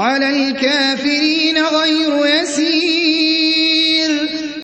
على الكافرين.